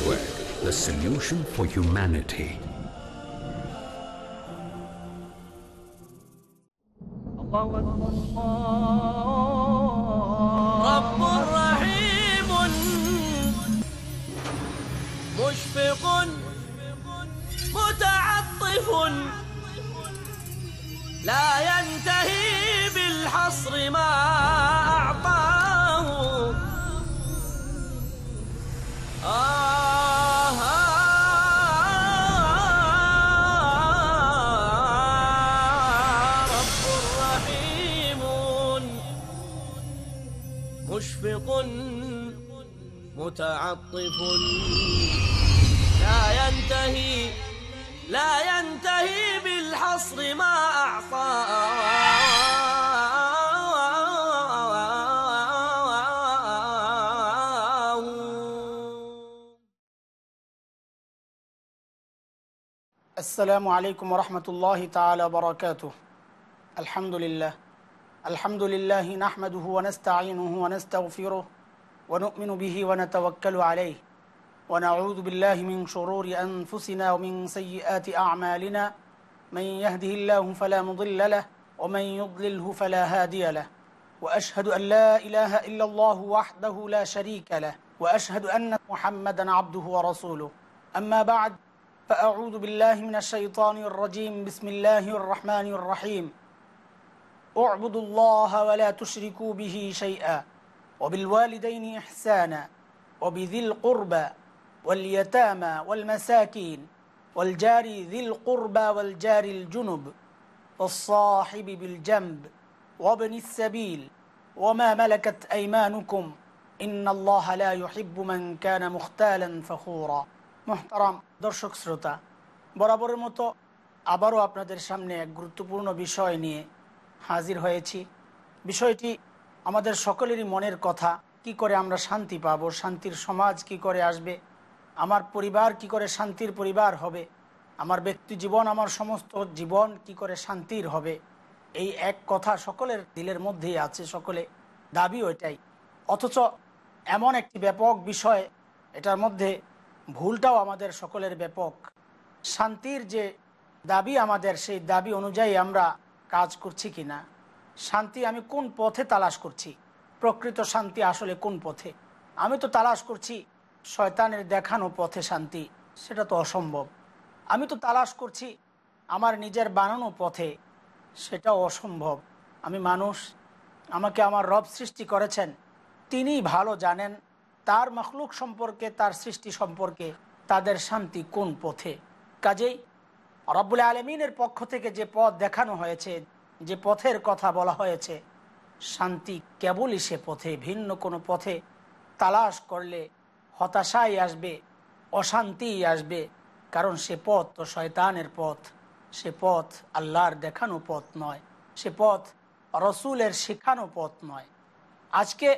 The solution for humanity. Allah, Allah, Allah. متعطف. لا ينتهي لا ينتهي بالحصر ما أعطاه السلام عليكم ورحمة الله تعالى وبركاته. الحمد لله. الحمد لله نحمده ونستعينه ونستغفره ونؤمن به ونتوكل عليه. ونعوذ بالله من شرور أنفسنا ومن سيئات أعمالنا. من يهده الله فلا مضل له ومن يضلله فلا هادي له. وأشهد أن لا إله إلا الله وحده لا شريك له. وأشهد أن محمدا عبده ورسوله. أما بعد فأعوذ بالله من الشيطان الرجيم. بسم الله الرحمن الرحيم. اعبدوا الله ولا تشركوا به شيئا. وبالوالدين إحسانا وبذي القربى واليتامى والمساكين والجار ذي القربى والجار الجنب والصاحب بالجنب وابن السبيل وما ملكت أيمانكم إن الله لا يحب من كان مختالا فخورا محترم দর্শক শ্রোতা বরাবরের মতো আবারও আপনাদের সামনে এক গুরুত্বপূর্ণ বিষয় নিয়ে হাজির হয়েছি বিষয়টি আমাদের সকলেরই মনের কথা, কি করে আমরা শান্তি পাবো, শান্তির সমাজ কি করে আসবে, আমার পরিবার কি করে শান্তির পরিবার হবে, আমার ব্যক্তি জীবন, আমার সমস্ত জীবন কি করে শান্তির হবে, এই এক কথা সকলের দিলের মধ্যেই আছে, সকলে দাবি ওইটাই। অথচ এমন একটি ব্যাপক বিষয়, এটার মধ্যে ভুলটাও আমাদের সকলের ব্যাপক। শান্তির যে দাবি আমাদের, সেই দাবি অনুযায়ী আমরা কাজ করছি কি না শান্তি আমি কোন পথে তালাশ করছি? প্রকৃত শান্তি আসলে কোন পথে? আমি তো তালাশ করছি, শয়তানের দেখানো পথে শান্তি, সেটা তো অসম্ভব। আমি তো তালাশ করছি, আমার নিজের বানানো পথে, সেটাও অসম্ভব। আমি মানুষ, আমাকে আমার রব সৃষ্টি করেছেন তিনি ভালো জানেন, তার মখলুক সম্পর্কে, তার সৃষ্টি সম্পর্কে, তাদের শান্তি কোন পথে? কাজেই রব্বুল আলমিনের পক্ষ থেকে যে পথ দেখানো হয়েছে যে পথের কথা বলা হয়েছে, শান্তি কেবলই সে পথে, ভিন্ন কোনো পথে তালাশ করলে হতাশাই আসবে, অশান্তিই আসবে, কারণ সে পথ তো শয়তানের পথ। সে পথ আল্লাহর দেখানো পথ নয়, সে পথ রসুলের শেখানো পথ নয়। আজকে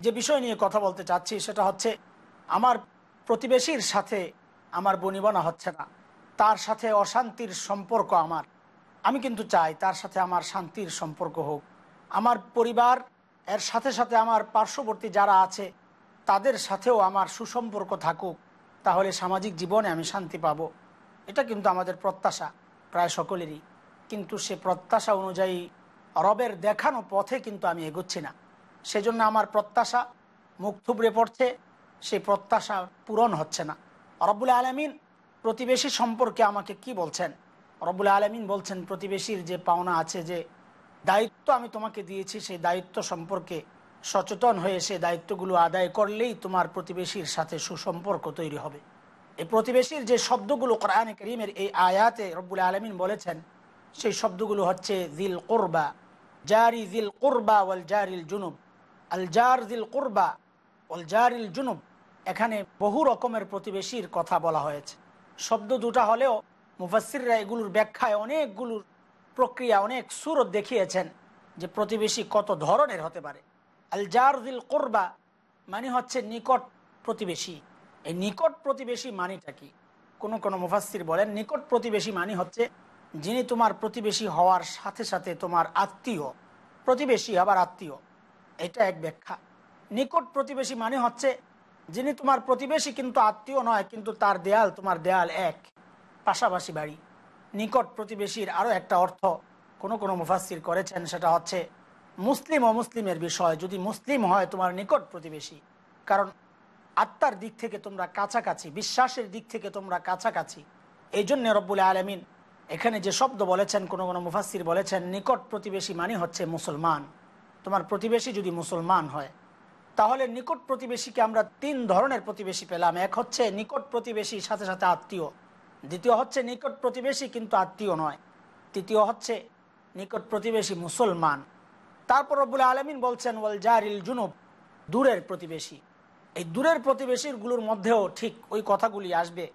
যে বিষয় নিয়ে কথা বলতে চাচ্ছি সেটা হচ্ছে, আমার প্রতিবেশীর সাথে আমার বনিবনা হচ্ছে না, তার সাথে অশান্তির সম্পর্ক আমার। আমি কিন্তু চাই তার সাথে আমার শান্তির সম্পর্ক হোক। আমার পরিবার, এর সাথে সাথে আমার পার্শ্ববর্তী যারা আছে, তাদের সাথেও আমার সুসম্পর্ক থাকুক, তাহলে সামাজিক জীবনে আমি শান্তি পাব। এটা কিন্তু আমাদের প্রত্যাশা, প্রায় সকলেরই। কিন্তু সে প্রত্যাশা অনুযায়ী রবের দেখানো পথে কিন্তু আমি এগোচ্ছি না। সেজন্য আমার প্রত্যাশা মুখ থুবড়ে পড়ছে সেই প্রত্যাশা পূরণ হচ্ছে না। রব্বুল আলমিন প্রতিবেশী সম্পর্কে আমাকে কি বলছেন? রব্বুল আলমিন বলছেন, প্রতিবেশীর যে পাওনা আছে, যে দায়িত্ব আমি তোমাকে দিয়েছি, সেই দায়িত্ব সম্পর্কে সচেতন হয়ে সেই দায়িত্বগুলো আদায় করলেই তোমার প্রতিবেশীর সাথে সুসম্পর্ক তৈরি হবে। এই প্রতিবেশীর যে শব্দগুলো কোরআনে করিমের এই আয়াতে রব্বুল আলমিন বলেছেন, সেই শব্দগুলো হচ্ছে জিল কোরবা, জারি জিল কোরবা ওয়াল জারিল জুনুব। আল জার জিল কোরবা ওয়াল জারিল জুনুব। এখানে বহু রকমের প্রতিবেশীর কথা বলা হয়েছে। শব্দ দুটা হলেও মুফাসিররা এগুলোর ব্যাখ্যায় অনেকগুলোর প্রক্রিয়া, অনেক সুরত দেখিয়েছেন যে প্রতিবেশী কত ধরনের হতে পারে। আল জার জিল কোরবা মানে হচ্ছে নিকট প্রতিবেশী। এই নিকট প্রতিবেশী মানিটা কি? কোনো কোনো মুফাসির বলেন, নিকট প্রতিবেশী মানি হচ্ছে যিনি তোমার প্রতিবেশী হওয়ার সাথে সাথে তোমার আত্মীয়, প্রতিবেশী আবার আত্মীয়। এটা এক ব্যাখ্যা। নিকট প্রতিবেশী মানে হচ্ছে যিনি তোমার প্রতিবেশী কিন্তু আত্মীয় নয়, কিন্তু তার দেয়াল, তোমার দেয়াল এক। পাশাপাশি বাড়ি। নিকট প্রতিবেশীর আরও একটা অর্থ কোনো কোনো মুফাসির করেছেন, সেটা হচ্ছে, মুসলিম ও মুসলিমের বিষয়, যদি মুসলিম হয় তোমার নিকট প্রতিবেশী। কারণ আত্মার দিক থেকে তোমরা কাছাকাছি, বিশ্বাসের দিক থেকে তোমরা কাছাকাছি। এই জন্য রব্বুল আলমিন এখানে যে শব্দ বলেছেন, কোনো কোনো মুফাসির বলেছেন, নিকট প্রতিবেশী মানে হচ্ছে মুসলমান। তোমার প্রতিবেশী যদি মুসলমান হয়, তাহলে নিকট প্রতিবেশীকে আমরা তিন ধরনের প্রতিবেশী পেলাম। এক হচ্ছে নিকট প্রতিবেশী সাথে সাথে আত্মীয়। দ্বিতীয় হচ্ছে নিকট প্রতিবেশী কিন্তু আত্মীয় নয়। তৃতীয় হচ্ছে নিকট প্রতিবেশী মুসলমান। তারপর রব্বুল আলমিন বলছেন, ওয়াল জারিল জুনুব দূরের প্রতিবেশী। এই দূরের প্রতিবেশীগুলোর মধ্যেও ঠিক ওই কথাগুলি আসবে।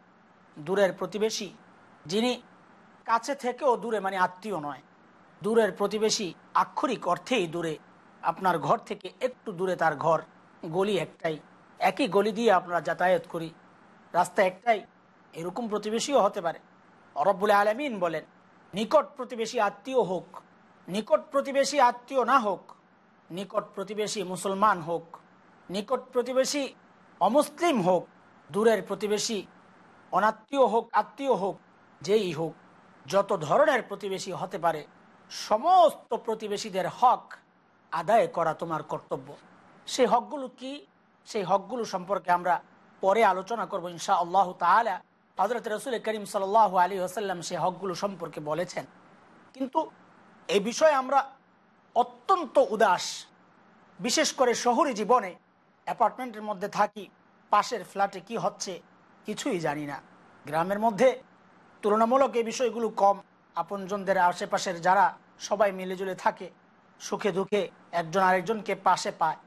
দূরের প্রতিবেশী যিনি কাছে থেকেও দূরে মানে আত্মীয় নয়। দূরের প্রতিবেশী আক্ষরিক অর্থেই দূরে। আপনার ঘর থেকে একটু দূরে তার ঘর। গলি একটাই। একই গলি দিয়ে আমরা যাতায়াত করি। রাস্তা একটাই। এরকম প্রতিবেশীও হতে পারে। অরব্বুল আলমিন বলেন, নিকট প্রতিবেশী আত্মীয় হোক, নিকট প্রতিবেশী আত্মীয় না হোক, নিকট প্রতিবেশী মুসলমান হোক, নিকট প্রতিবেশী অমুসলিম হোক, দূরের প্রতিবেশী অনাত্মীয় হোক, আত্মীয় হোক, যেই হোক, যত ধরনের প্রতিবেশী হতে পারে, সমস্ত প্রতিবেশীদের হক আদায় করা তোমার কর্তব্য। সেই হকগুলো কি? সেই হকগুলো সম্পর্কে আমরা পরে আলোচনা করব ইনশা আল্লাহ তালা হজরত রসুল করিম সাল আলী আসাল্লাম সে হকগুলো সম্পর্কে বলেছেন। কিন্তু এই বিষয়ে আমরা অত্যন্ত উদাস। বিশেষ করে শহরী জীবনে অ্যাপার্টমেন্টের মধ্যে থাকি, পাশের ফ্ল্যাটে কি হচ্ছে কিছুই জানি না। গ্রামের মধ্যে তুলনামূলক এই বিষয়গুলো কম। আপনজনদের আশেপাশের যারা সবাই মিলেজুলে থাকে, সুখে দুঃখে একজন আরেকজনকে পাশে পায়।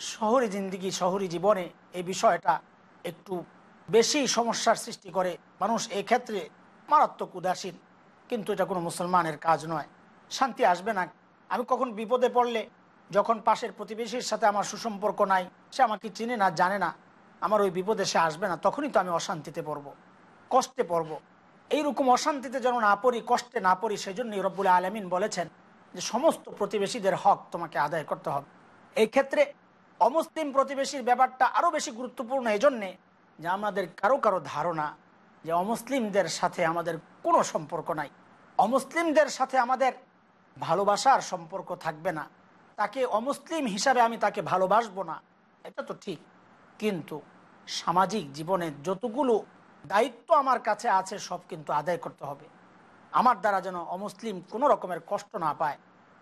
শহরী জিন্দিগি, শহরী জীবনে এই বিষয়টা একটু বেশি সমস্যার সৃষ্টি করে। মানুষ ক্ষেত্রে মারাত্মক উদাসীন। কিন্তু এটা কোনো মুসলমানের কাজ নয়। শান্তি আসবে না। আমি কখন বিপদে পড়লে, যখন পাশের প্রতিবেশীর সাথে আমার সুসম্পর্ক নাই, সে আমাকে চিনে না, জানে না, আমার ওই বিপদে সে আসবে না, তখনই তো আমি অশান্তিতে পড়ব, কষ্টে পড়ব। এইরকম অশান্তিতে যেন না পড়ি, কষ্টে না পড়ি সেই জন্যই রব্বুল আলমিন বলেছেন যে, সমস্ত প্রতিবেশীদের হক তোমাকে আদায় করতে হবে। এই ক্ষেত্রে অমুসলিম প্রতিবেশীর ব্যাপারটা আরও বেশি গুরুত্বপূর্ণ। এই জন্যে যে আমাদের কারও কারও ধারণা যে অমুসলিমদের সাথে আমাদের কোনো সম্পর্ক নাই। অমুসলিমদের সাথে আমাদের ভালোবাসার সম্পর্ক থাকবে না। তাকে অমুসলিম হিসাবে আমি তাকে ভালোবাসবো না। এটা তো ঠিক। কিন্তু সামাজিক জীবনে যতগুলো দায়িত্ব আমার কাছে আছে, সব কিন্তু আদায় করতে হবে। আমার দ্বারা যেন অমুসলিম কোনো রকমের কষ্ট না পায়।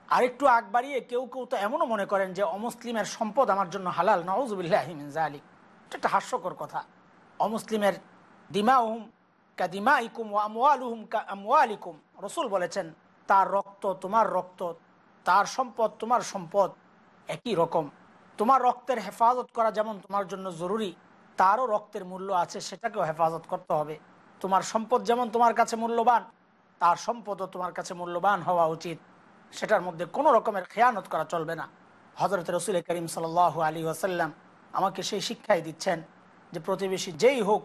আরেকটু আগ বাড়িয়ে কেউ কেউ তো এমনও মনে করেন যে অমুসলিমের সম্পদ আমার জন্য হালাল নওয়াজুবিল্লাহিমিন জালিক এটা একটা হাস্যকর কথা। অমুসলিমের দিমা উহুম কা দিমা ইকুম ও আমওয়ালুহুম কা আমওয়ালিকুম। রসুল বলেছেন, তার রক্ত তোমার রক্ত, তার সম্পদ তোমার সম্পদ, একই রকম। তোমার রক্তের হেফাজত করা যেমন তোমার জন্য জরুরি, তারও রক্তের মূল্য আছে, সেটাকেও হেফাজত করতে হবে। তোমার সম্পদ যেমন তোমার কাছে মূল্যবান, তার সম্পদও তোমার কাছে মূল্যবান হওয়া উচিত। সেটার মধ্যে কোনো রকমের খেয়ানত করা চলবে না। হজরত রসুল করিম সাল আলী ওয়াসাল্লাম আমাকে সেই শিক্ষাই দিচ্ছেন যে প্রতিবেশী যেই হোক,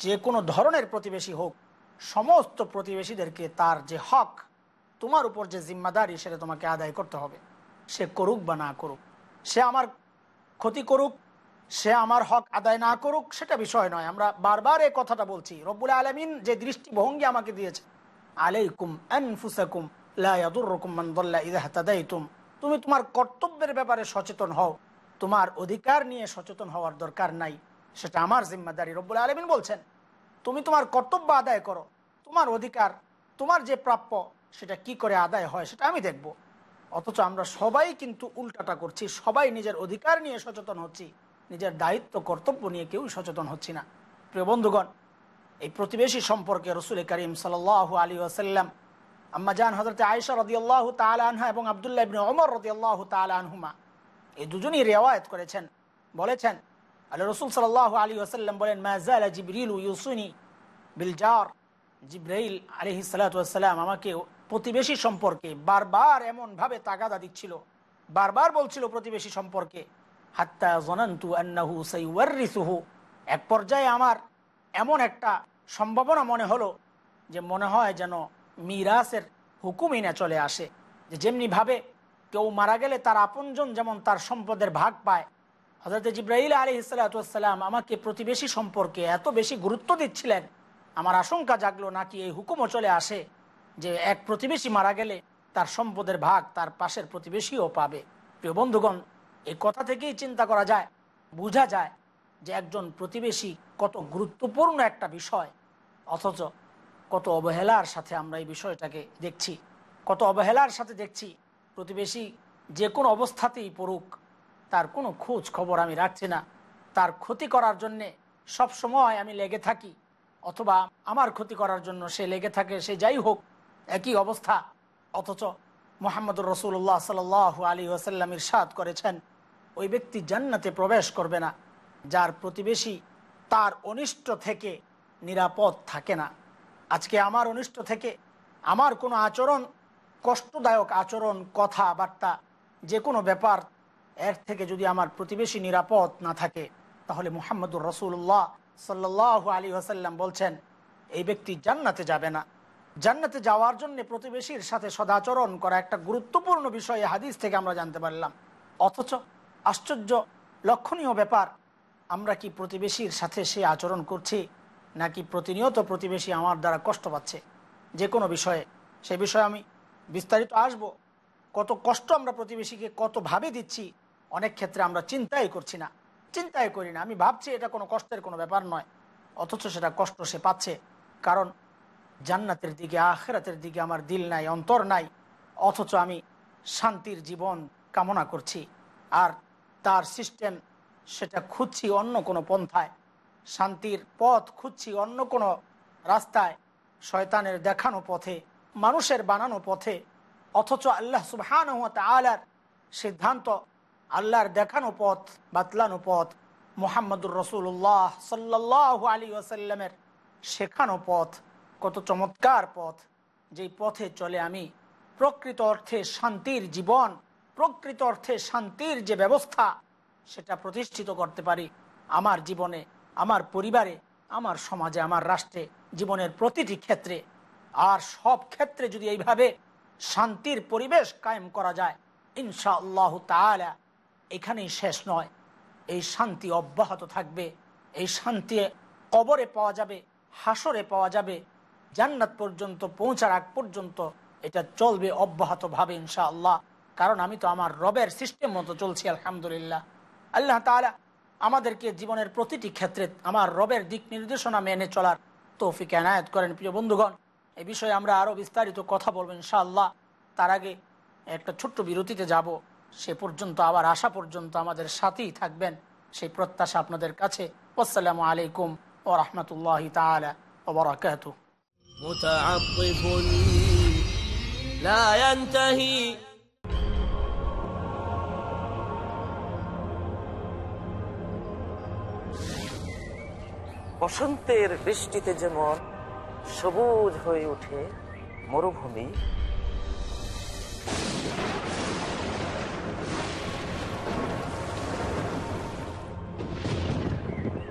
যে কোনো ধরনের প্রতিবেশী হোক, সমস্ত প্রতিবেশীদেরকে তার যে হক, তোমার উপর যে জিম্মাদারি সেটা তোমাকে আদায় করতে হবে। সে করুক বা না করুক, সে আমার ক্ষতি করুক, সে আমার হক আদায় না করুক, সেটা বিষয় নয়। আমরা বারবার এই কথাটা বলছি, রব্বুল আলমিন যে দৃষ্টিভঙ্গি আমাকে দিয়েছে, আলাইকুম আনফুসাকুম লায়াদুরকুম মান দাল্লা ইযা হাতাদাইতুম তুমি তোমার কর্তব্যের ব্যাপারে সচেতন হও, তোমার অধিকার নিয়ে সচেতন হওয়ার দরকার নাই। সেটা আমার জিম্মাদারি। রব্বুল আলমিন বলছেন, তুমি তোমার কর্তব্য আদায় করো। তোমার অধিকার, তোমার যে প্রাপ্য, সেটা কি করে আদায় হয় সেটা আমি দেখব। অথচ আমরা সবাই কিন্তু উল্টাটা করছি। সবাই নিজের অধিকার নিয়ে সচেতন হচ্ছি। নিজের দায়িত্ব, কর্তব্য নিয়ে কেউ সচেতন হচ্ছি না। প্রিয় বন্ধুগণ, এই প্রতিবেশী সম্পর্কে রসুল করিম সাল আলী আসাল্লাম আম্মা জান হজরত আয়সা রদি আল্লাহ আনহা এবং আবদুল্লাহ ইবিন ওমর রদি আল্লাহ আনহুমা, এই দুজনই রেওয়ায়ত করেছেন। বলেছেন আল্লাহ রসুল সাল্লাহ আলী আসাল্লাম বলেন মাজাল জিবরিল ইউসুনি বিলজার জিব্রাইল আলহি সালাতাম আমাকে প্রতিবেশী সম্পর্কে বারবার এমনভাবে তাগাদা দিচ্ছিল, বারবার বলছিল প্রতিবেশী সম্পর্কে, হাত্তা জনান্তু আন্নাহু সাইওয়ারিসুহু। এক পর্যায়ে আমার এমন একটা সম্ভাবনা মনে হলো যে মনে হয় যেন মিরাসের হুকুমই না চলে আসে, যে যেমনিভাবে কেউ মারা গেলে তার আপনজন যেমন তার সম্পদের ভাগ পায় হজরত জিব্রাহিল আলী ইসালাতাম আমাকে প্রতিবেশী সম্পর্কে এত বেশি গুরুত্ব দিচ্ছিলেন। আমার আশঙ্কা জাগলো নাকি এই হুকুমও চলে আসে যে এক প্রতিবেশী মারা গেলে তার সম্পদের ভাগ তার পাশের প্রতিবেশীও পাবে। প্রিয় বন্ধুগণ এই কথা থেকেই চিন্তা করা যায়, বোঝা যায় যে একজন প্রতিবেশী কত গুরুত্বপূর্ণ একটা বিষয়, অথচ কত অবহেলার সাথে আমরা এই বিষয়টাকে দেখছি। কত অবহেলার সাথে দেখছি প্রতিবেশী যে কোনো অবস্থাতেই পড়ুক তার কোনো খোঁজ খবর আমি রাখছি না। তার ক্ষতি করার জন্যে সব সময় আমি লেগে থাকি, অথবা আমার ক্ষতি করার জন্য সে লেগে থাকে, সে যাই হোক, একই অবস্থা। অথচ মোহাম্মদুর রসুল্লাহ সাল আলী ওসাল্লাম ইরশাদ করেছেন, ওই ব্যক্তি জান্নাতে প্রবেশ করবে না, যার প্রতিবেশী তার অনিষ্ট থেকে নিরাপদ থাকে না। আজকে আমার অনিষ্ট থেকে আমার কোনো আচরণ, কষ্টদায়ক আচরণ, কথাবার্তা, যে কোনো ব্যাপার এর থেকে যদি আমার প্রতিবেশী নিরাপদ না থাকে, তাহলে মুহাম্মদুর রসুল্লাহ সাল্লাহ আলী আসাল্লাম বলছেন, এই ব্যক্তি জান্নাতে যাবে না। জান্নাতে যাওয়ার জন্য প্রতিবেশীর সাথে সদাচরণ করা একটা গুরুত্বপূর্ণ বিষয় হাদিস থেকে আমরা জানতে পারলাম। অথচ আশ্চর্য, লক্ষণীয় ব্যাপার, আমরা কি প্রতিবেশীর সাথে সে আচরণ করছি, নাকি প্রতিনিয়ত প্রতিবেশী আমার দ্বারা কষ্ট পাচ্ছে? যে কোনো বিষয়ে। সে বিষয়ে আমি বিস্তারিত আসব। কত কষ্ট আমরা প্রতিবেশীকে কতভাবে দিচ্ছি অনেক ক্ষেত্রে আমরা চিন্তাই করছি না। চিন্তাই করি না। আমি ভাবছি এটা কোনো কষ্টের কোনো ব্যাপার নয়। অথচ সেটা কষ্ট সে পাচ্ছে। কারণ জান্নাতের দিকে, আখেরাতের দিকে আমার দিল নাই, অন্তর নাই। অথচ আমি শান্তির জীবন কামনা করছি। আর তার সিস্টেম, সেটা খুঁজছি অন্য কোনো পন্থায়। শান্তির পথ খুঁজছি অন্য কোনো রাস্তায়। শয়তানের দেখানো পথে, মানুষের বানানো পথে। অথচ আল্লাহ সুবহান আলার সিদ্ধান্ত আল্লাহর দেখানো পথ, বাতলানো পথ, মোহাম্মদুর রসুল্লাহ সাল্লাহ আলী ওসাল্লামের শেখানো পথ, কত চমৎকার পথ। যেই পথে চলে আমি, প্রকৃত অর্থে শান্তির জীবন, প্রকৃত অর্থে শান্তির যে ব্যবস্থা, সেটা প্রতিষ্ঠিত করতে পারি আমার জীবনে, আমার পরিবারে, আমার সমাজে, আমার রাষ্ট্রে, জীবনের প্রতিটি ক্ষেত্রে। আর সব ক্ষেত্রে যদি এইভাবে শান্তির পরিবেশ কায়েম করা যায় ইনশা আল্লাহ তালা এখানেই শেষ নয়। এই শান্তি অব্যাহত থাকবে। এই শান্তি কবরে পাওয়া যাবে, হাসরে পাওয়া যাবে। জান্নাত পর্যন্ত পৌঁছার আগ পর্যন্ত এটা চলবে অব্যাহত ভাবে ইনশা আল্লাহ কারণ আমি তো আমার রবের সিস্টেম মতো চলছি, আলহামদুলিল্লাহ। আল্লাহ তালা আমাদেরকে জীবনের প্রতিটি ক্ষেত্রে আমার রবের দিক নির্দেশনা মেনে চলার তৌফিক এনায়ত করেন। প্রিয় বন্ধুগণ, এ বিষয়ে আমরা আরও বিস্তারিত কথা বলব ইনশাআল্লাহ। তার আগে একটা ছোট্ট বিরতিতে যাব। সে পর্যন্ত আবার আসা পর্যন্ত আমাদের সাথেই থাকবেন সেই প্রত্যাশা আপনাদের কাছে আসসালামু আলাইকুম ও রহমতুল্লাহ তালা ওবরাকাত متعطف لا ينتهي বসন্তের বৃষ্টিতে যেমন সবুজ হয়ে ওঠে মরুভূমি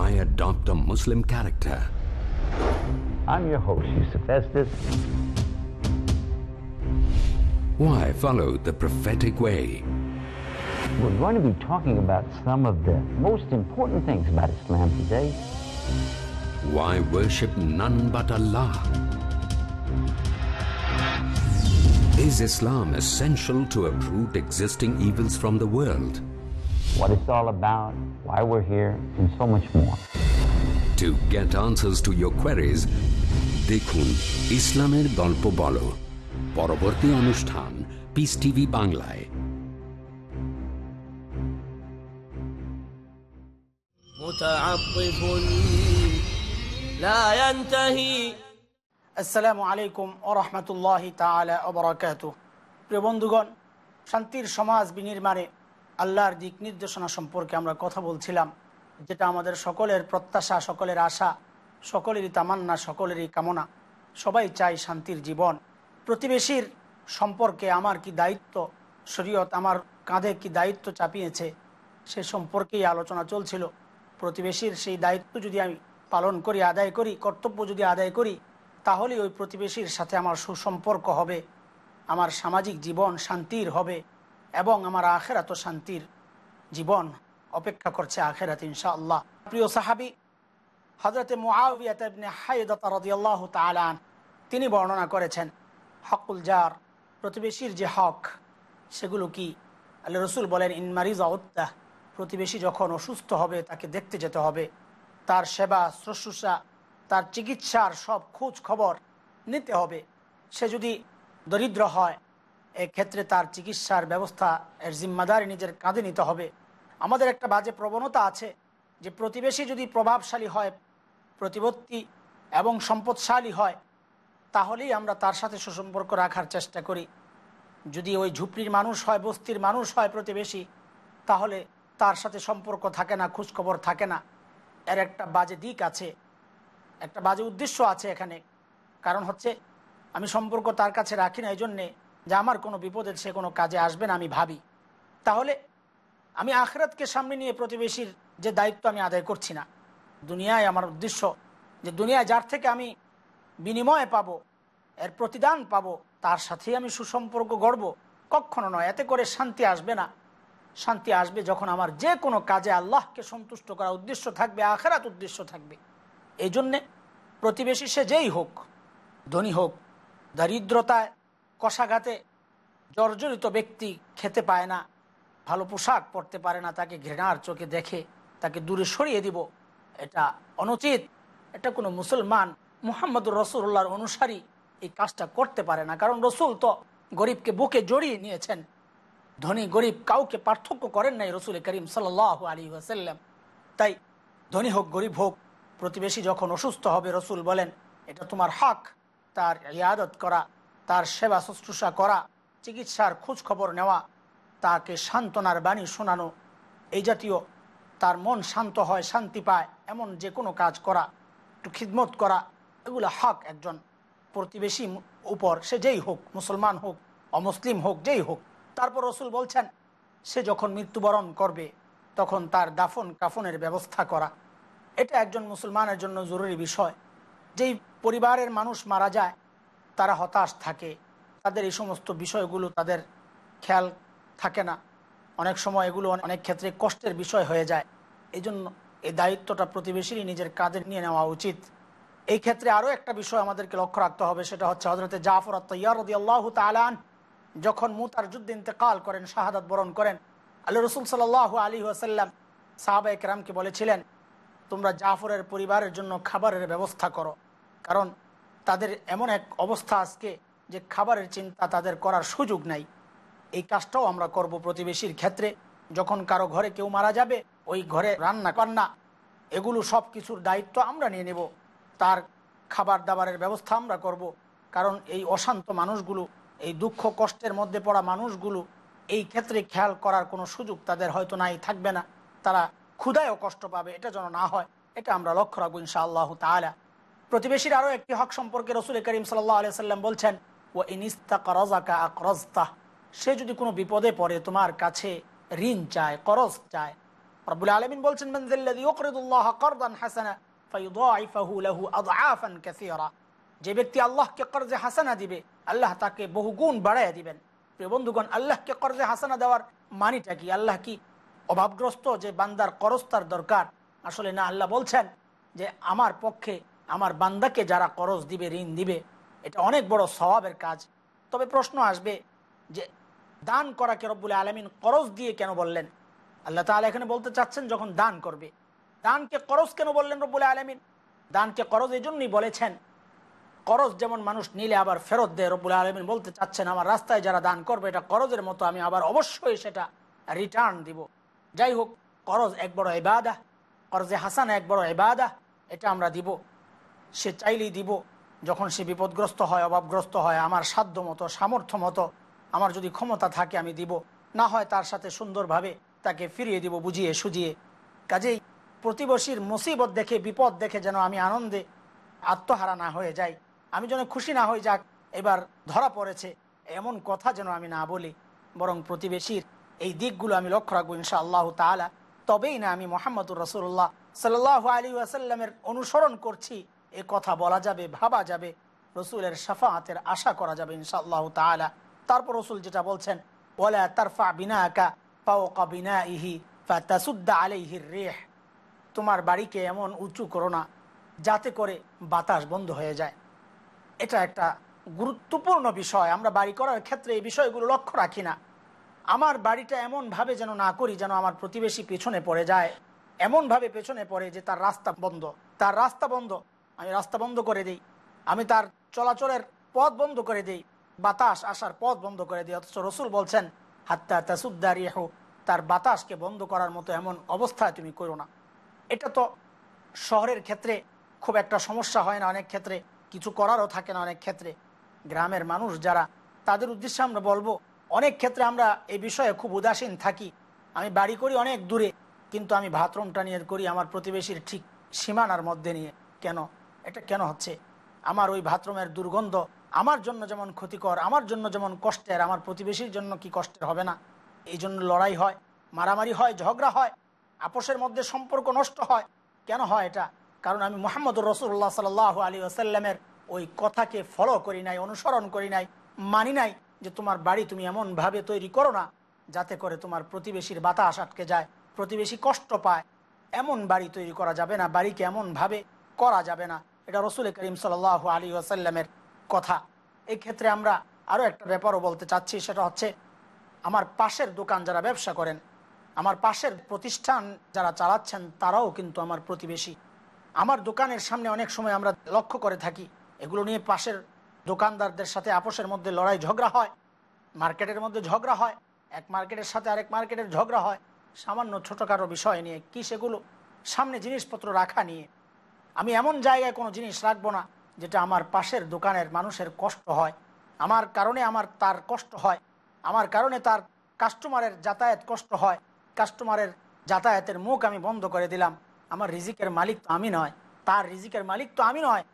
Why adopt a Muslim character? I'm your host, Yusuf Estes. Why follow the prophetic way? We're going to be talking about some of the most important things about Islam today. Why worship none but Allah? Is Islam essential to uproot existing evils from the world? what it's all about, why we're here, and so much more. To get answers to your queries, দেখুন ইসলামের গল্প বলো। পরবর্তী অনুষ্ঠান piece TV বাংলায়। আসসালামু আলাইকুম ওরহমতুল্লাহ তালা অবরাকাত প্রিয় বন্ধুগণ শান্তির সমাজ বিনির্মাণে আল্লাহর দিক নির্দেশনা সম্পর্কে আমরা কথা বলছিলাম, যেটা আমাদের সকলের প্রত্যাশা, সকলের আশা, সকলেরই তামান্না, সকলেরই কামনা। সবাই চাই শান্তির জীবন। প্রতিবেশীর সম্পর্কে আমার কি দায়িত্ব? শরীয়ত আমার কাঁধে কি দায়িত্ব চাপিয়েছে? সে সম্পর্কেই আলোচনা চলছিল। প্রতিবেশীর সেই দায়িত্ব যদি আমি পালন করি, আদায় করি, কর্তব্য যদি আদায় করি তাহলে ওই প্রতিবেশীর সাথে আমার সুসম্পর্ক হবে, আমার সামাজিক জীবন শান্তির হবে। এবং আমার আখেরাত শান্তির জীবন অপেক্ষা করছে আখেরাত, ইনশাআল্লাহ। প্রিয় সাহাবি হজরতে মুআবিয়াতনে তালান তিনি বর্ণনা করেছেন, হকুল জার, প্রতিবেশীর যে হক, সেগুলো কি? আল্লাহ রসুল বলেন ইনমারিজ উত্তাহ প্রতিবেশী যখন অসুস্থ হবে, তাকে দেখতে যেতে হবে। তার সেবা, শুশ্রূষা, তার চিকিৎসার সব খোঁজ খবর নিতে হবে। সে যদি দরিদ্র হয় এক্ষেত্রে তার চিকিৎসার ব্যবস্থা এর জিম্মাদারি নিজের কাঁধে নিতে হবে। আমাদের একটা বাজে প্রবণতা আছে যে প্রতিবেশী যদি প্রভাবশালী হয়, প্রতিপত্তি এবং সম্পদশালী হয়, তাহলেই আমরা তার সাথে সুসম্পর্ক রাখার চেষ্টা করি। যদি ওই ঝুপড়ির মানুষ হয়, বস্তির মানুষ হয় প্রতিবেশী, তাহলে তার সাথে সম্পর্ক থাকে না, খোঁজখবর থাকে না। এর একটা বাজে দিক আছে, একটা বাজে উদ্দেশ্য আছে এখানে। কারণ হচ্ছে, আমি সম্পর্ক তার কাছে রাখি না এই জন্যে যে আমার কোনো বিপদের সে কোনো কাজে আসবে না, আমি ভাবি। তাহলে আমি আখরাতকে সামনে নিয়ে প্রতিবেশীর যে দায়িত্ব আমি আদায় করছি না। দুনিয়ায় আমার উদ্দেশ্য যে দুনিয়ায় যার থেকে আমি বিনিময় পাবো, এর প্রতিদান পাবো, তার সাথেই আমি সুসম্পর্ক গড়ব, কখনো নয়, এতে করে শান্তি আসবে না। শান্তি আসবে যখন আমার যে কোনো কাজে আল্লাহকে সন্তুষ্ট করা উদ্দেশ্য থাকবে, আখেরাত উদ্দেশ্য থাকবে। এই জন্যে প্রতিবেশী সে যেই হোক, ধনী হোক, দারিদ্রতায় কষাঘাতে জর্জরিত ব্যক্তি খেতে পায় না, ভালো পোশাক পরতে পারে না, তাকে ঘৃণার চোখে দেখে, তাকে দূরে সরিয়ে দিব, এটা অনুচিত। এটা কোনো মুসলমান মুহাম্মদুর রসুল্লাহর অনুসারী এই কাজটা করতে পারে না। কারণ রসুল তো গরিবকে বুকে জড়িয়ে নিয়েছেন। ধনী গরিব কাউকে পার্থক্য করেন নাই রসুল করিম সাল আলী ওয়াসাল্লাম। তাই ধনী হোক, গরিব হোক, প্রতিবেশী যখন অসুস্থ হবে, রসুল বলেন, এটা তোমার হক, তার ইয়াদত করা। তার সেবা শুশ্রূষা করা, চিকিৎসার খোঁজ খবর নেওয়া, তাকে সান্ত্বনার বাণী শোনানো, এই জাতীয় তার মন শান্ত হয়, শান্তি পায়, এমন যে কোনো কাজ করা, একটু খিদমত করা, এগুলো হক একজন প্রতিবেশী উপর, সে যেই হোক, মুসলমান হোক, অমুসলিম হোক, যেই হোক। তারপর রসুল বলছেন, সে যখন মৃত্যুবরণ করবে, তখন তার দাফন কাফনের ব্যবস্থা করা। এটা একজন মুসলমানের জন্য জরুরি বিষয়। যেই পরিবারের মানুষ মারা যায় তারা হতাশ থাকে। তাদের এই সমস্ত বিষয়গুলো তাদের খেয়াল থাকে না। অনেক সময় এগুলো অনেক ক্ষেত্রে কষ্টের বিষয় হয়ে যায়। এই জন্য এই দায়িত্বটা প্রতিবেশীরই নিজের কাঁধে নিয়ে নেওয়া উচিত। এই ক্ষেত্রে আরও একটা বিষয় আমাদেরকে লক্ষ্য রাখতে হবে, সেটা হচ্ছে হজরতে জাফর আল্লাহ তালান যখন মুতার যুদ্ধ ইন্তেকাল করেন, শাহাদাত বরণ করেন আল্লাহ রসুল সাল আলী আসাল্লাম সাহাবা একরামকে বলেছিলেন, তোমরা জাফরের পরিবারের জন্য খাবারের ব্যবস্থা করো। কারণ তাদের এমন এক অবস্থা আজকে যে খাবারের চিন্তা তাদের করার সুযোগ নাই। এই কাজটাও আমরা করব প্রতিবেশীর ক্ষেত্রে। যখন কারও ঘরে কেউ মারা যাবে, ওই ঘরে রান্না কান্না এগুলো সব কিছুর দায়িত্ব আমরা নিয়ে নেব। তার খাবার দাবারের ব্যবস্থা আমরা করব। কারণ এই অশান্ত মানুষগুলো, এই দুঃখ কষ্টের মধ্যে পড়া মানুষগুলো, এই ক্ষেত্রে খেয়াল করার কোনো সুযোগ তাদের হয়তো নাই, থাকবে না। তারা ক্ষুদায়ও কষ্ট পাবে, এটা যেন না হয়। এটা আমরা লক্ষ্য রাখব ইনশা আল্লাহ তালা প্রতিবেশীর আরও একটি হক সম্পর্কে রসুল করিম সাল্লাহ আলিয়া সাল্লাম বলছেন ও ইনিস্তা করজাকা আকরজতা সে যদি কোনো বিপদে পড়ে, তোমার কাছে ঋণ চায় করজ চায়। রব্বুল আলমিন বলছেন যে ব্যক্তি আল্লাহকে কর্জে হাসানা দিবে, আল্লাহ তাকে বহু গুণ বাড়াইয়া দিবেন। প্রিয় বন্ধুগণ, আল্লাহকে কর্জে হাসানা দেওয়ার মানিটা কি? আল্লাহ কি অভাবগ্রস্ত যে বান্দার করজ তার দরকার? আসলে না, আল্লাহ বলছেন যে, আমার পক্ষে আমার বান্দাকে যারা করজ দিবে, ঋণ দিবে, এটা অনেক বড় স্বভাবের কাজ। তবে প্রশ্ন আসবে যে, দান করাকে রব্বুল আলমিন করজ দিয়ে কেন বললেন? আল্লাহ তাহলে এখানে বলতে চাচ্ছেন যখন দান করবে। দানকে করজ কেন বললেন রব্বুল আলমিন? দানকে করজ এই জন্যই বলেছেন। করজ যেমন মানুষ নিলে আবার ফেরত দেয়, রব্বুল আলমিন বলতে চাচ্ছেন, আমার রাস্তায় যারা দান করবে, এটা করজের মতো আমি আবার অবশ্যই সেটা রিটার্ন দিব। যাই হোক করজ এক বড় এবাদা করজে হাসান এক বড় এবাদা এটা আমরা দিব। সে চাইলেই দিব, যখন সে বিপদগ্রস্ত হয়, অভাবগ্রস্ত হয়, আমার সাধ্য মতো, সামর্থ্য মতো, আমার যদি ক্ষমতা থাকে আমি দিব। না হয় তার সাথে সুন্দরভাবে তাকে ফিরিয়ে দিব, বুঝিয়ে সুজিয়ে কাজেই প্রতিবেশীর মুসিবত দেখে, বিপদ দেখে যেন আমি আনন্দে আত্মহারা না হয়ে যাই। আমি যেন খুশি না হয়ে যাক, এবার ধরা পড়েছে, এমন কথা যেন আমি না বলি। বরং প্রতিবেশীর এই দিকগুলো আমি লক্ষ্য রাখব ইনশা আল্লাহ তালা তবেই না আমি মোহাম্মদুর রসুল্লাহ সাল্লাহ আলী আসাল্লামের অনুসরণ করছি। এ কথা বলা যাবে, ভাবা যাবে, রসুলের সাফাহাতের আশা করা যাবে ইনশা আল্লাহ তালা তারপর রসুল যেটা বলছেন ওলা তারফা বিনা আকা পাওকা বিনা ইহি ফাতাসুদ্দা আলাইহির রেহ তোমার বাড়িকে এমন উঁচু করো না, যাতে করে বাতাস বন্ধ হয়ে যায়। এটা একটা গুরুত্বপূর্ণ বিষয়। আমরা বাড়ি করার ক্ষেত্রে এই বিষয়গুলো লক্ষ্য রাখি না। আমার বাড়িটা এমনভাবে যেন না করি, যেন আমার প্রতিবেশী পেছনে পড়ে যায়। এমনভাবে পেছনে পড়ে যে তার রাস্তা বন্ধ। তার রাস্তা বন্ধ আমি রাস্তা বন্ধ করে দিই। আমি তার চলাচলের পথ বন্ধ করে দিই। বাতাস আসার পথ বন্ধ করে দিই। অথচ রসুল বলছেন, হাত্তা তাসুদ্দারি হোক তার বাতাসকে বন্ধ করার মতো এমন অবস্থায় তুমি করো না। এটা তো শহরের ক্ষেত্রে খুব একটা সমস্যা হয় না। অনেক ক্ষেত্রে কিছু করারও থাকে না অনেক ক্ষেত্রে। গ্রামের মানুষ যারা, তাদের উদ্দেশ্যে আমরা বলব, অনেক ক্ষেত্রে আমরা এই বিষয়ে খুব উদাসীন থাকি। আমি বাড়ি করি অনেক দূরে, কিন্তু আমি বাথরুমটা নিয়ে করি আমার প্রতিবেশীর ঠিক সীমানার মধ্যে নিয়ে। কেন? এটা কেন হচ্ছে? আমার ওই বাথরুমের দুর্গন্ধ আমার জন্য যেমন ক্ষতিকর, আমার জন্য যেমন কষ্টের, আমার প্রতিবেশীর জন্য কি কষ্টের হবে না? এই জন্য লড়াই হয়, মারামারি হয়, ঝগড়া হয়, আপোষের মধ্যে সম্পর্ক নষ্ট হয়। কেন হয় এটা? কারণ আমি মোহাম্মদুর রসুল্লাহ সাল আলী আসাল্লামের ওই কথাকে ফলো করি নাই, অনুসরণ করি নাই, মানি নাই যে তোমার বাড়ি তুমি এমনভাবে তৈরি করো না যাতে করে তোমার প্রতিবেশীর বাতাস আটকে যায়, প্রতিবেশী কষ্ট পায়। এমন বাড়ি তৈরি করা যাবে না, বাড়িকে এমনভাবে করা যাবে না। এটা রসুল করিম সাল আলী আসাল্লামের কথা। এই ক্ষেত্রে আমরা আরও একটা ব্যাপারও বলতে চাচ্ছি, সেটা হচ্ছে আমার পাশের দোকান যারা ব্যবসা করেন, আমার পাশের প্রতিষ্ঠান যারা চালাচ্ছেন, তারাও কিন্তু আমার প্রতিবেশী। আমার দোকানের সামনে অনেক সময় আমরা লক্ষ্য করে থাকি, এগুলো নিয়ে পাশের দোকানদারদের সাথে আপোষের মধ্যে লড়াই ঝগড়া হয়, মার্কেটের মধ্যে ঝগড়া হয়, এক মার্কেটের সাথে আরেক মার্কেটের ঝগড়া হয়। সামান্য ছোটোখাটো বিষয় নিয়ে কি সেগুলো সামনে জিনিসপত্র রাখা নিয়ে আমি এমন জায়গায় কোনো জিনিস রাখব না যেটা আমার পাশের দোকানের মানুষের কষ্ট হয়। আমার কারণে আমার তার কষ্ট হয়। আমার কারণে তার কাস্টমারের যাতায়াত কষ্ট হয়। কাস্টমারের যাতায়াতের মুখ আমি বন্ধ করে দিলাম। আমার রিজিকের মালিক তো আমি নয়। তার রিজিকের মালিক তো আমি নয়।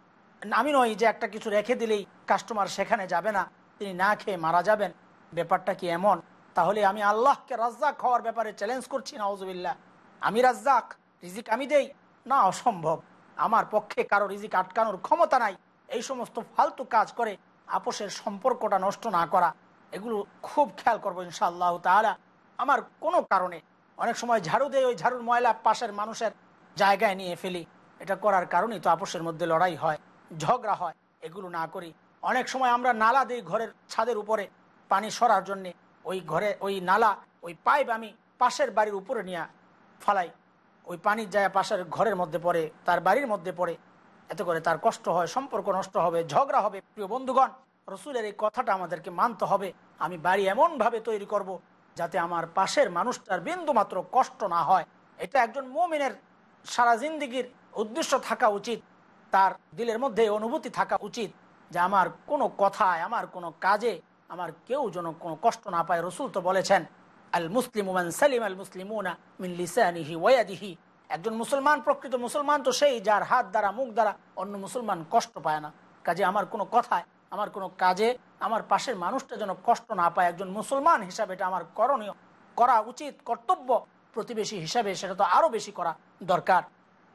আমি নই যে একটা কিছু রেখে দিলেই কাস্টমার সেখানে যাবে না। তিনি না খেয়ে মারা যাবেন। ব্যাপারটা কি এমন? তাহলে আমি আল্লাহকে রাজ্জাক হওয়ার ব্যাপারে চ্যালেঞ্জ করছি না ওজবিল্লা আমি রাজ্জাক, রিজিক আমি দেই। না, অসম্ভব। আমার পক্ষে কারও রিজিক আটকানোর ক্ষমতা নাই। এই সমস্ত ফালতু কাজ করে আপোষের সম্পর্কটা নষ্ট না করা, এগুলো খুব খেয়াল করব ইনশাআল্লাহ তাহলে আমার কোনো কারণে অনেক সময় ঝাড়ু দিয়ে ওই ঝাড়ুর ময়লা পাশের মানুষের জায়গায় নিয়ে ফেলি। এটা করার কারণেই তো আপোষের মধ্যে লড়াই হয়, ঝগড়া হয়, এগুলো না করি। অনেক সময় আমরা নালা দিই ঘরের ছাদের উপরে পানি সরার জন্যে, ওই ঘরে ওই নালা, ওই পাইপ আমি পাশের বাড়ির উপরে নিয়ে ফালাই। ওই পানির যায় পাশের ঘরের মধ্যে পড়ে, তার বাড়ির মধ্যে পড়ে। এতে করে তার কষ্ট হয়, সম্পর্ক নষ্ট হবে, ঝগড়া হবে। প্রিয় বন্ধুগণ, রসুলের এই কথাটা আমাদেরকে মানতে হবে। আমি বাড়ি এমনভাবে তৈরি করব যাতে আমার পাশের মানুষটার বিন্দু মাত্র কষ্ট না হয়। এটা একজন মমিনের সারা জিন্দিগির উদ্দেশ্য থাকা উচিত। তার দিলের মধ্যে অনুভূতি থাকা উচিত যে আমার কোনো কথায়, আমার কোনো কাজে, আমার কেউ যেন কোনো কষ্ট না পায়। রসুল তো বলেছেন আল মুসলিম মান সালিম আল মুসলিমুনা মিন ওয়াদিহি একজন মুসলমান, প্রকৃত মুসলমান তো সেই যার হাত দ্বারা, মুখ দ্বারা অন্য মুসলমান কষ্ট পায় না। কাজে আমার কোনো কথায়, আমার কোনো কাজে, আমার পাশের মানুষটা যেন কষ্ট না পায়। একজন মুসলমান হিসাবে এটা আমার করণীয়, করা উচিত, কর্তব্য প্রতিবেশী হিসাবে সেটা তো আরও বেশি করা দরকার।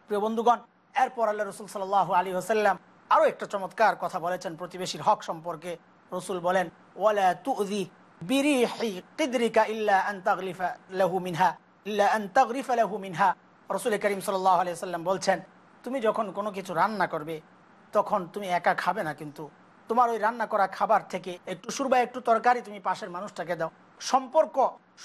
প্রিয় বন্ধুগণ, এরপর আল্লাহ রসুল সাল আলী হোসাল্লাম আরও একটা চমৎকার কথা বলেছেন প্রতিবেশীর হক সম্পর্কে। রসুল বলেন, ওয়ালা তুদি মিনহা, ইল্লা মিনহা। রসুল সাল্লাহ বলছেন, তুমি যখন কোনো কিছু রান্না করবে, তখন তুমি একা খাবে না কিন্তু। তোমার ওই রান্না করা খাবার থেকে একটু সুর বা একটু তরকারি তুমি পাশের মানুষটাকে দাও। সম্পর্ক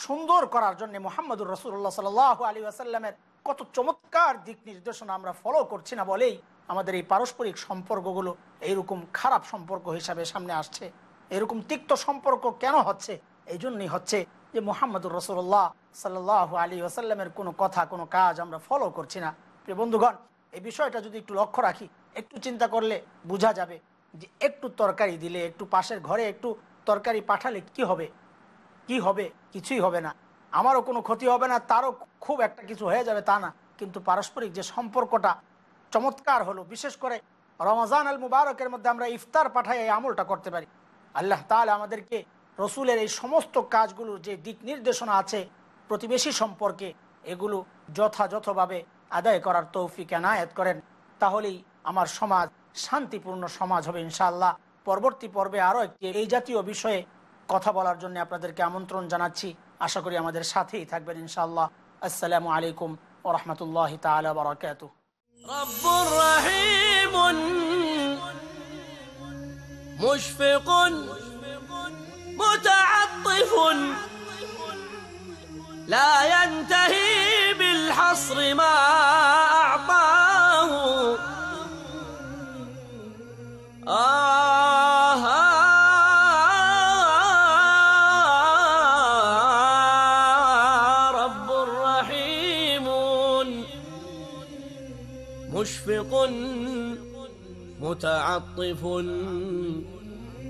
সুন্দর করার জন্য মোহাম্মদুর রসুল্লাহ সাল আলী আসাল্লামের কত চমৎকার দিক নির্দেশনা আমরা ফলো করছি না বলেই আমাদের এই পারস্পরিক সম্পর্কগুলো এইরকম খারাপ সম্পর্ক হিসাবে সামনে আসছে। এরকম তিক্ত সম্পর্ক কেন হচ্ছে? এই জন্যই হচ্ছে যে মোহাম্মদুর রসুল্লাহ সাল্লাহ আলী আসাল্লামের কোনো কথা, কোনো কাজ আমরা ফলো করছি না। প্রিয় বন্ধুগণ, এই বিষয়টা যদি একটু লক্ষ্য রাখি, একটু চিন্তা করলে বোঝা যাবে যে একটু তরকারি দিলে, একটু পাশের ঘরে একটু তরকারি পাঠালে কি হবে? কি হবে? কিছুই হবে না। আমারও কোনো ক্ষতি হবে না, তারও খুব একটা কিছু হয়ে যাবে তা না। কিন্তু পারস্পরিক যে সম্পর্কটা চমৎকার হলো। বিশেষ করে রমজান আল মুবারকের মধ্যে আমরা ইফতার পাঠাই, এই আমলটা করতে পারি। আল্লাহ তাল আমাদেরকে রসুলের এই সমস্ত কাজগুলোর যে দিক নির্দেশনা আছে প্রতিবেশী সম্পর্কে এগুলো যথাযথভাবে আদায় করার তৌফিক এনায়েত করেন। তাহলেই আমার সমাজ শান্তিপূর্ণ সমাজ হবে ইনশাআল্লাহ। পরবর্তী পর্বে আরও একটি এই জাতীয় বিষয়ে কথা বলার জন্য আপনাদেরকে আমন্ত্রণ জানাচ্ছি। আশা করি আমাদের সাথেই থাকবেন ইনশাআল্লাহ। আসসালামু আলাইকুম ও রহমতুল্লাহ তালা বারকাত مشفق متعطف لا ينتهي بالحصر ما أعطاه. آه رب رحيم مشفق متعطف.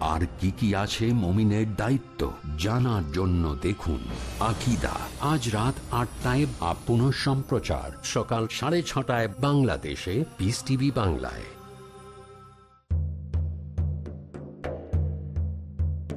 আর কি কি আছে মমিনের দায়িত্ব জানার জন্য দেখুন আকিদা। আজ রাত আটটায় আপন পুনঃ সম্প্রচার সকাল সাড়ে ছটায় বাংলাদেশে পিস টিভি বাংলায়।